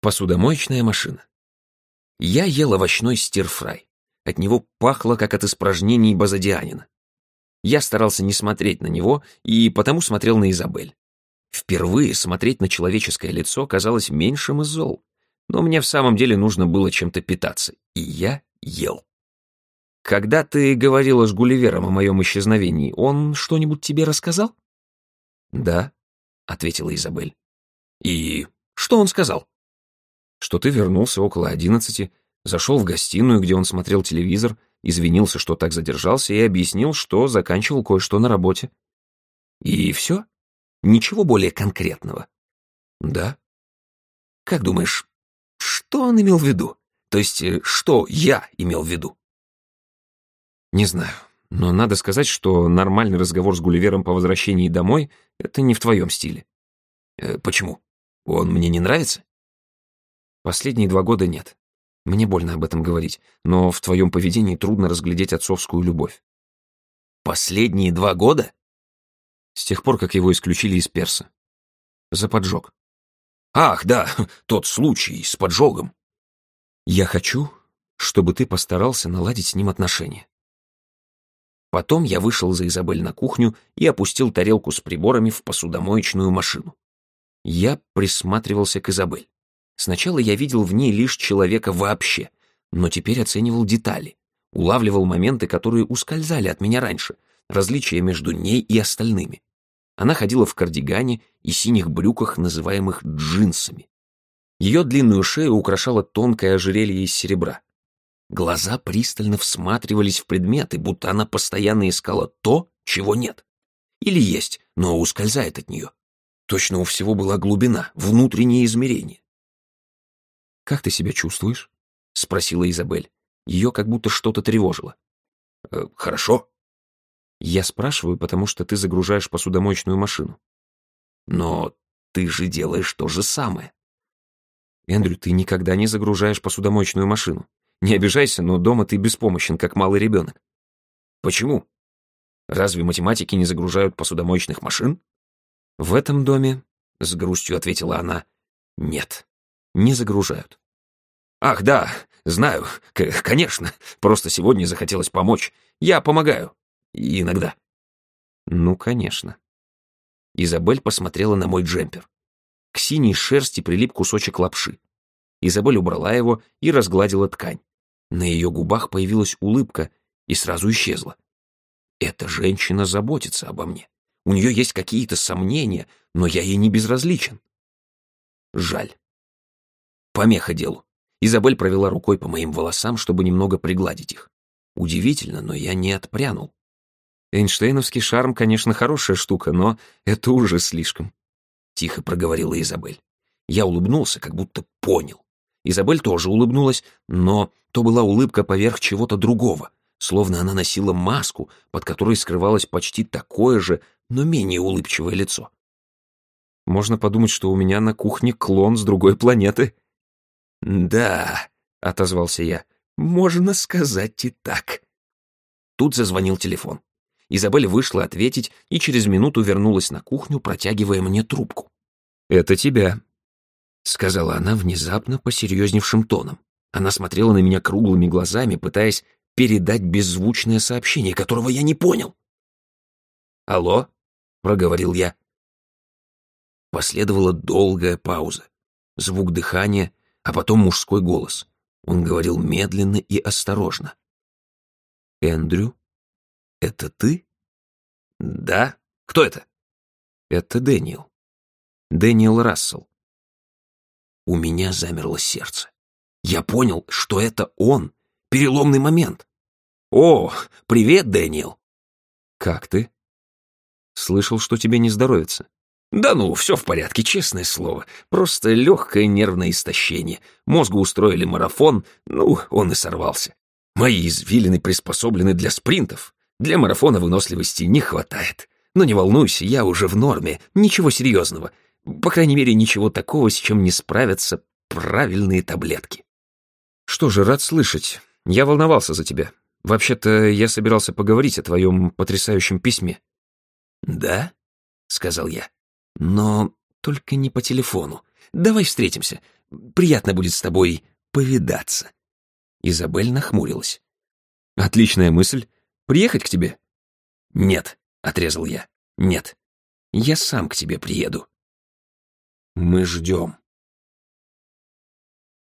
Посудомоечная машина. Я ел овощной стирфрай. От него пахло, как от испражнений базодианина. Я старался не смотреть на него и потому смотрел на Изабель. Впервые смотреть на человеческое лицо казалось меньшим из зол. Но мне в самом деле нужно было чем-то питаться, и я ел. «Когда ты говорила с Гулливером о моем исчезновении, он что-нибудь тебе рассказал?» «Да», — ответила Изабель. «И что он сказал?» «Что ты вернулся около одиннадцати, зашел в гостиную, где он смотрел телевизор, извинился, что так задержался, и объяснил, что заканчивал кое-что на работе». «И все? Ничего более конкретного?» «Да». «Как думаешь, что он имел в виду? То есть, э, что я имел в виду?» Не знаю, но надо сказать, что нормальный разговор с Гулливером по возвращении домой — это не в твоем стиле. Э, почему? Он мне не нравится? Последние два года нет. Мне больно об этом говорить, но в твоем поведении трудно разглядеть отцовскую любовь. Последние два года? С тех пор, как его исключили из перса. За поджог. Ах, да, тот случай с поджогом. Я хочу, чтобы ты постарался наладить с ним отношения. Потом я вышел за Изабель на кухню и опустил тарелку с приборами в посудомоечную машину. Я присматривался к Изабель. Сначала я видел в ней лишь человека вообще, но теперь оценивал детали, улавливал моменты, которые ускользали от меня раньше, различия между ней и остальными. Она ходила в кардигане и синих брюках, называемых джинсами. Ее длинную шею украшало тонкое ожерелье из серебра. Глаза пристально всматривались в предметы, будто она постоянно искала то, чего нет. Или есть, но ускользает от нее. Точно у всего была глубина, внутреннее измерение. «Как ты себя чувствуешь?» — спросила Изабель. Ее как будто что-то тревожило. «Э, «Хорошо». «Я спрашиваю, потому что ты загружаешь посудомоечную машину». «Но ты же делаешь то же самое». «Эндрю, ты никогда не загружаешь посудомоечную машину. Не обижайся, но дома ты беспомощен, как малый ребенок. Почему? Разве математики не загружают посудомоечных машин? В этом доме, с грустью ответила она, нет, не загружают. Ах, да, знаю, конечно, просто сегодня захотелось помочь. Я помогаю. Иногда. Ну, конечно. Изабель посмотрела на мой джемпер. К синей шерсти прилип кусочек лапши. Изабель убрала его и разгладила ткань. На ее губах появилась улыбка и сразу исчезла. Эта женщина заботится обо мне. У нее есть какие-то сомнения, но я ей не безразличен. Жаль. Помеха делу. Изабель провела рукой по моим волосам, чтобы немного пригладить их. Удивительно, но я не отпрянул. Эйнштейновский шарм, конечно, хорошая штука, но это уже слишком. Тихо проговорила Изабель. Я улыбнулся, как будто понял. Изабель тоже улыбнулась, но то была улыбка поверх чего-то другого, словно она носила маску, под которой скрывалось почти такое же, но менее улыбчивое лицо. Можно подумать, что у меня на кухне клон с другой планеты. «Да», — отозвался я, — «можно сказать и так». Тут зазвонил телефон. Изабель вышла ответить и через минуту вернулась на кухню, протягивая мне трубку. «Это тебя», — сказала она внезапно посерьезневшим тоном. Она смотрела на меня круглыми глазами, пытаясь передать беззвучное сообщение, которого я не понял. «Алло?» — проговорил я. Последовала долгая пауза, звук дыхания, а потом мужской голос. Он говорил медленно и осторожно. «Эндрю, это ты?» «Да. Кто это?» «Это Дэниел. Дэниел Рассел. У меня замерло сердце. Я понял, что это он. Переломный момент. «О, привет, Дэниел!» «Как ты?» «Слышал, что тебе не здоровится». «Да ну, все в порядке, честное слово. Просто легкое нервное истощение. Мозгу устроили марафон, ну, он и сорвался. Мои извилины приспособлены для спринтов. Для марафона выносливости не хватает. Но не волнуйся, я уже в норме, ничего серьезного. По крайней мере, ничего такого, с чем не справятся правильные таблетки. Что же, рад слышать. Я волновался за тебя. Вообще-то я собирался поговорить о твоем потрясающем письме. Да? Сказал я. Но только не по телефону. Давай встретимся. приятно будет с тобой повидаться». Изабель нахмурилась. «Отличная мысль. Приехать к тебе?» «Нет», — отрезал я. «Нет. Я сам к тебе приеду». «Мы ждем».